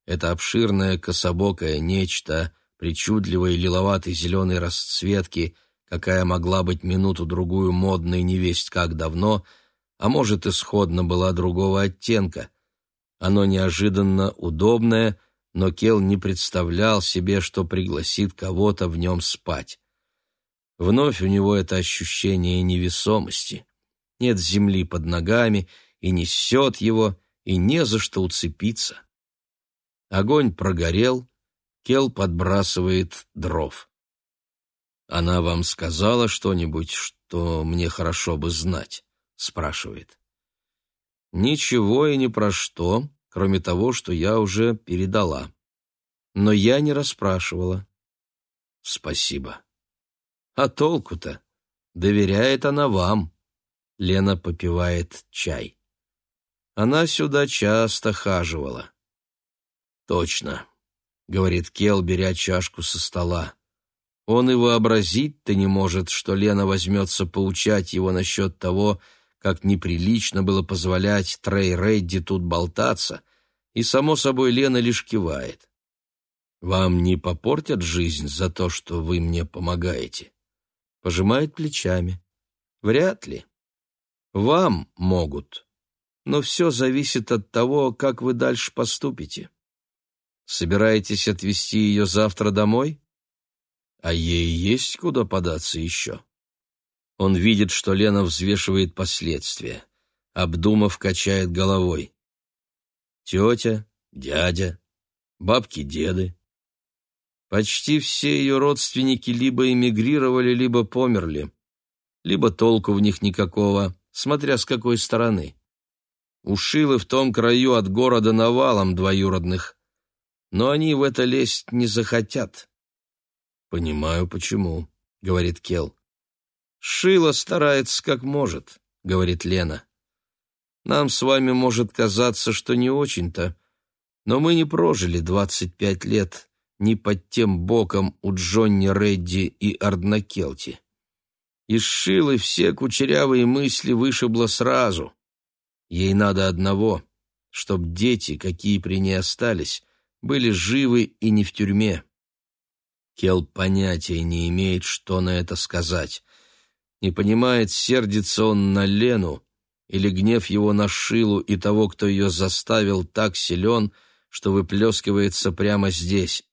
Это обширное кособокое нечто, причудливой лиловатой зеленой расцветки, какая могла быть минуту-другую модной невесть как давно — а может, исходно была другого оттенка. Оно неожиданно удобное, но Кел не представлял себе, что пригласит кого-то в нем спать. Вновь у него это ощущение невесомости. Нет земли под ногами, и несет его, и не за что уцепиться. Огонь прогорел, Кел подбрасывает дров. Она вам сказала что-нибудь, что мне хорошо бы знать? спрашивает. Ничего и ни про что, кроме того, что я уже передала. Но я не расспрашивала. Спасибо. А толку-то? Доверяет она вам. Лена попивает чай. Она сюда часто хаживала. Точно, говорит Кел, беря чашку со стола. Он и вообразить-то не может, что Лена возьмется поучать его насчет того, как неприлично было позволять Трей Редди тут болтаться, и, само собой, Лена лишь кивает. «Вам не попортят жизнь за то, что вы мне помогаете?» Пожимает плечами. «Вряд ли. Вам могут, но все зависит от того, как вы дальше поступите. Собираетесь отвезти ее завтра домой? А ей есть куда податься еще?» Он видит, что Лена взвешивает последствия. Обдумав, качает головой. Тетя, дядя, бабки-деды. Почти все ее родственники либо эмигрировали, либо померли. Либо толку в них никакого, смотря с какой стороны. У в том краю от города навалом двоюродных. Но они в это лезть не захотят. «Понимаю, почему», — говорит Кел. Шила старается как может, говорит Лена. Нам с вами может казаться, что не очень-то, но мы не прожили двадцать пять лет ни под тем боком у Джонни Редди и Арднакелти. Из Шилы все кучерявые мысли вышибло сразу. Ей надо одного, чтоб дети, какие при ней остались, были живы и не в тюрьме. Кел понятия не имеет, что на это сказать не понимает, сердится он на Лену, или гнев его на Шилу и того, кто ее заставил, так силен, что выплескивается прямо здесь.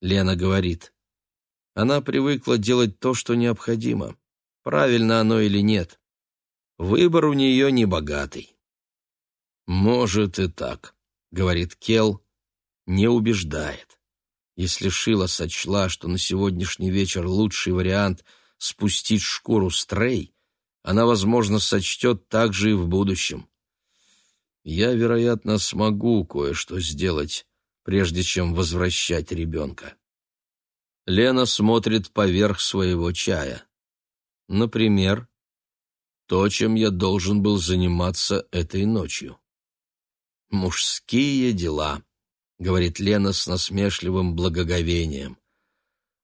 Лена говорит. Она привыкла делать то, что необходимо. Правильно оно или нет. Выбор у нее не богатый. «Может и так», — говорит Кел, не убеждает. Если Шила сочла, что на сегодняшний вечер лучший вариант — спустить шкуру стрей, она, возможно, сочтет так же и в будущем. Я, вероятно, смогу кое-что сделать, прежде чем возвращать ребенка. Лена смотрит поверх своего чая. Например, то, чем я должен был заниматься этой ночью. «Мужские дела», — говорит Лена с насмешливым благоговением.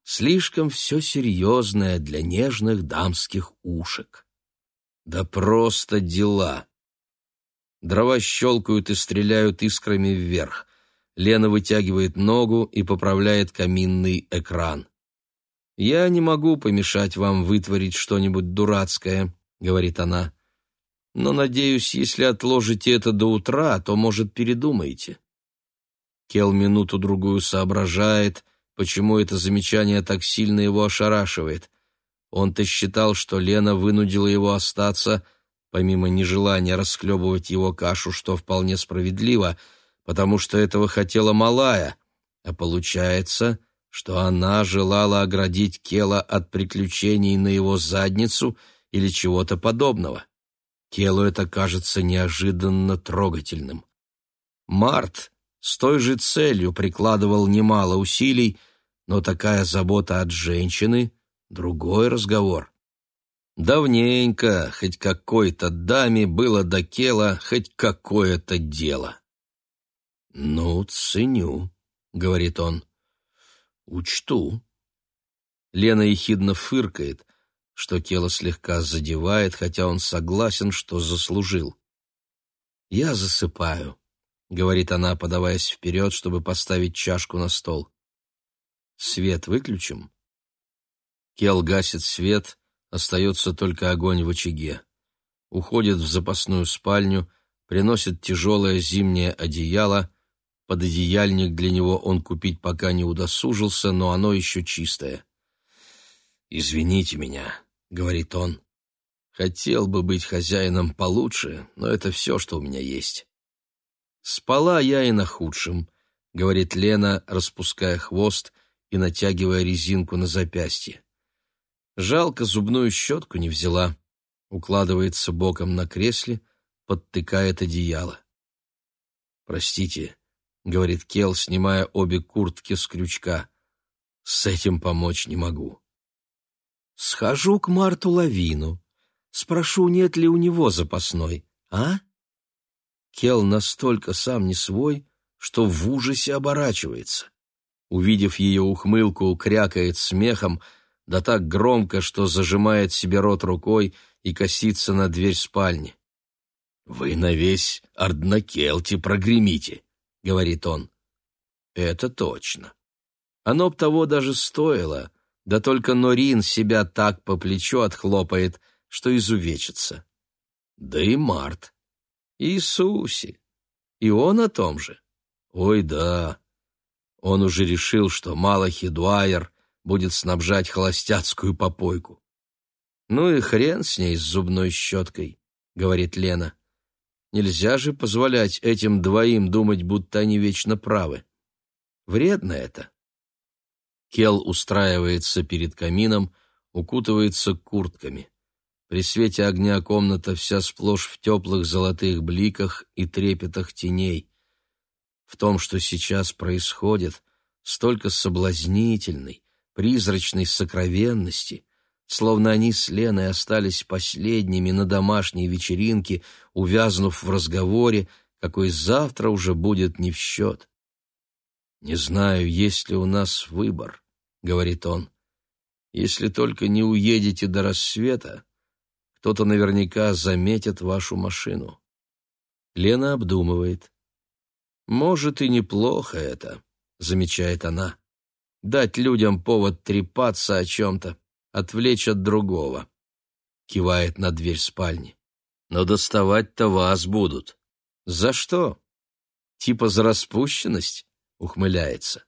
«Слишком все серьезное для нежных дамских ушек». «Да просто дела». Дрова щелкают и стреляют искрами вверх. Лена вытягивает ногу и поправляет каминный экран. «Я не могу помешать вам вытворить что-нибудь дурацкое», — говорит она. «Но, надеюсь, если отложите это до утра, то, может, передумаете». Кел минуту-другую соображает, почему это замечание так сильно его ошарашивает. Он-то считал, что Лена вынудила его остаться, помимо нежелания расхлебывать его кашу, что вполне справедливо, потому что этого хотела малая, а получается что она желала оградить Кела от приключений на его задницу или чего-то подобного. Келу это кажется неожиданно трогательным. Март с той же целью прикладывал немало усилий, но такая забота от женщины — другой разговор. Давненько хоть какой-то даме было до Кела хоть какое-то дело. «Ну, ценю», — говорит он. Учту. Лена ехидно фыркает, что Кела слегка задевает, хотя он согласен, что заслужил. «Я засыпаю», — говорит она, подаваясь вперед, чтобы поставить чашку на стол. «Свет выключим?» Кел гасит свет, остается только огонь в очаге. Уходит в запасную спальню, приносит тяжелое зимнее одеяло — Пододеяльник для него он купить пока не удосужился, но оно еще чистое. «Извините меня», — говорит он. «Хотел бы быть хозяином получше, но это все, что у меня есть». «Спала я и на худшем», — говорит Лена, распуская хвост и натягивая резинку на запястье. Жалко, зубную щетку не взяла. Укладывается боком на кресле, подтыкает одеяло. «Простите, — говорит Кел, снимая обе куртки с крючка. «С этим помочь не могу». «Схожу к Марту Лавину. Спрошу, нет ли у него запасной, а?» Кел настолько сам не свой, что в ужасе оборачивается. Увидев ее ухмылку, крякает смехом, да так громко, что зажимает себе рот рукой и косится на дверь спальни. «Вы на весь Арднакелти прогремите», — говорит он. «Это точно. Оно б того даже стоило, да только Норин себя так по плечу отхлопает, что изувечится. Да и Март. Иисусе. И он о том же. Ой, да. Он уже решил, что Малахи Дуайер будет снабжать холостяцкую попойку. «Ну и хрен с ней, с зубной щеткой», — говорит Лена. Нельзя же позволять этим двоим думать, будто они вечно правы. Вредно это. Кел устраивается перед камином, укутывается куртками. При свете огня комната вся сплошь в теплых золотых бликах и трепетах теней. В том, что сейчас происходит, столько соблазнительной, призрачной сокровенности, словно они с Леной остались последними на домашней вечеринке, увязнув в разговоре, какой завтра уже будет не в счет. «Не знаю, есть ли у нас выбор», — говорит он. «Если только не уедете до рассвета, кто-то наверняка заметит вашу машину». Лена обдумывает. «Может, и неплохо это», — замечает она. «Дать людям повод трепаться о чем-то, отвлечь от другого. Кивает на дверь спальни. Но доставать-то вас будут. За что? Типа за распущенность? Ухмыляется.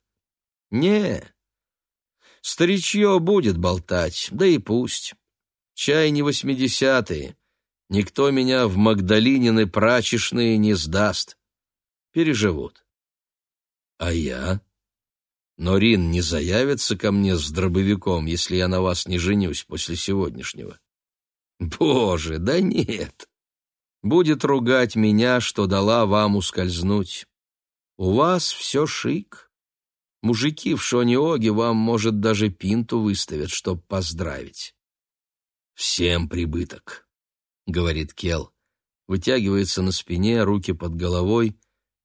Не. Старичье будет болтать, да и пусть. Чай не восьмидесятые. Никто меня в Магдалинины прачечные не сдаст. Переживут. А я? Но Рин не заявится ко мне с дробовиком, если я на вас не женюсь после сегодняшнего. Боже, да нет. Будет ругать меня, что дала вам ускользнуть. У вас все шик. Мужики в Шониоге вам, может, даже пинту выставят, чтоб поздравить. Всем прибыток, — говорит Кел. Вытягивается на спине, руки под головой,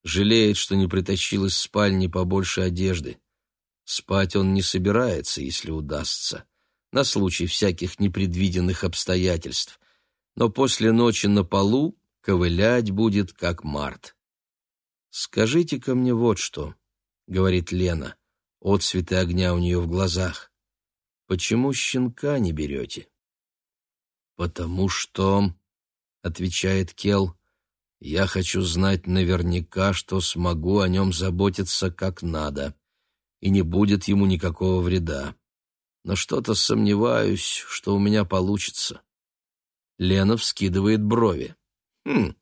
жалеет, что не притащил из спальни побольше одежды. Спать он не собирается, если удастся, на случай всяких непредвиденных обстоятельств, но после ночи на полу ковылять будет как март. «Скажите-ка мне вот что», — говорит Лена, отцветы огня у нее в глазах. «Почему щенка не берете?» «Потому что», — отвечает Кел, — «я хочу знать наверняка, что смогу о нем заботиться как надо, и не будет ему никакого вреда. Но что-то сомневаюсь, что у меня получится». Лена вскидывает брови. «Хм,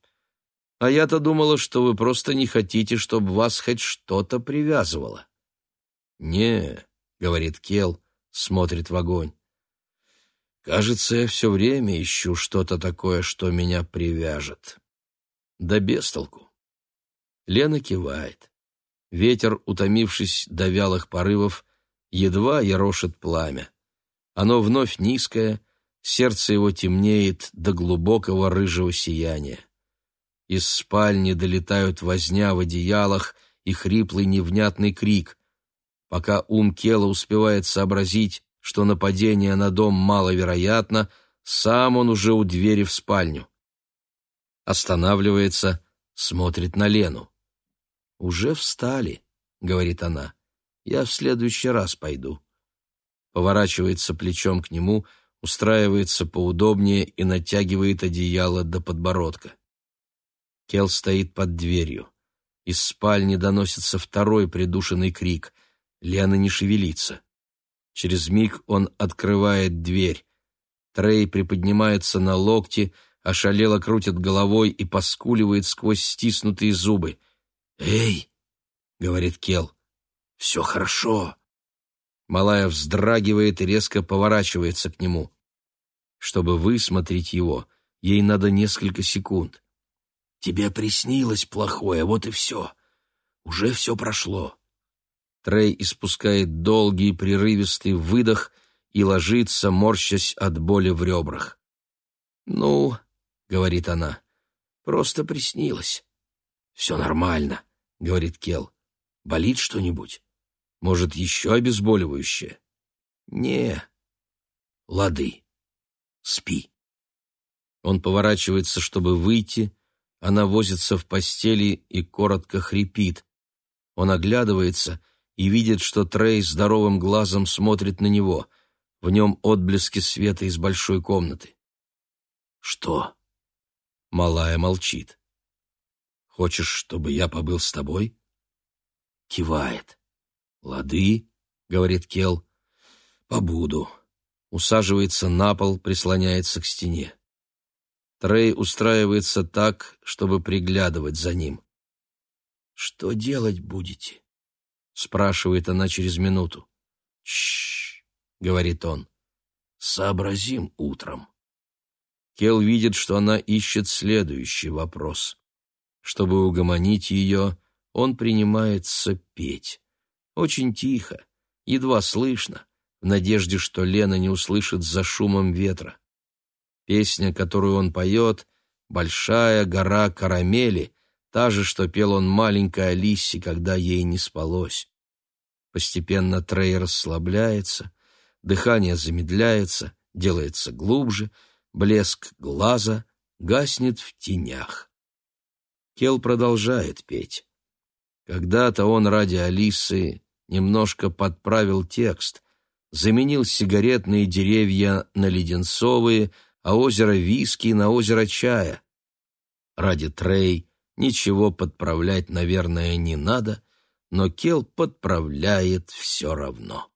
а я-то думала, что вы просто не хотите, чтобы вас хоть что-то привязывало. Не, говорит Кел, смотрит в огонь. Кажется, я все время ищу что-то такое, что меня привяжет. Да без толку. Лена кивает. Ветер, утомившись до вялых порывов, едва ерошит пламя. Оно вновь низкое, сердце его темнеет до глубокого рыжего сияния. Из спальни долетают возня в одеялах и хриплый невнятный крик. Пока ум Кела успевает сообразить, что нападение на дом маловероятно, сам он уже у двери в спальню. Останавливается, смотрит на Лену. «Уже встали», — говорит она. «Я в следующий раз пойду». Поворачивается плечом к нему, устраивается поудобнее и натягивает одеяло до подбородка. Кел стоит под дверью. Из спальни доносится второй придушенный крик. Лена не шевелится. Через миг он открывает дверь. Трей приподнимается на локти, ошалело крутит головой и поскуливает сквозь стиснутые зубы. «Эй!» — говорит Кел. «Все хорошо!» Малая вздрагивает и резко поворачивается к нему. Чтобы высмотреть его, ей надо несколько секунд. Тебе приснилось плохое, вот и все. Уже все прошло. Трей испускает долгий прерывистый выдох и ложится, морщась от боли в ребрах. «Ну», — говорит она, — «просто приснилось». «Все нормально», — говорит Кел. «Болит что-нибудь? Может, еще обезболивающее?» «Не». «Лады. Спи». Он поворачивается, чтобы выйти, она возится в постели и коротко хрипит. Он оглядывается и видит, что Трей здоровым глазом смотрит на него. В нем отблески света из большой комнаты. «Что?» Малая молчит. «Хочешь, чтобы я побыл с тобой?» Кивает. «Лады», — говорит Кел. «Побуду». Усаживается на пол, прислоняется к стене. Трей устраивается так, чтобы приглядывать за ним. «Что делать будете?» — спрашивает она через минуту. «Чш!» — говорит он. «Сообразим утром». Кел видит, что она ищет следующий вопрос. Чтобы угомонить ее, он принимается петь. Очень тихо, едва слышно, в надежде, что Лена не услышит за шумом ветра. Песня, которую он поет, «Большая гора карамели», та же, что пел он маленькой Алисе, когда ей не спалось. Постепенно Трей расслабляется, дыхание замедляется, делается глубже, блеск глаза гаснет в тенях. Кел продолжает петь. Когда-то он ради Алисы немножко подправил текст, заменил сигаретные деревья на леденцовые — а озеро виски на озеро чая. Ради Трей ничего подправлять, наверное, не надо, но Кел подправляет все равно.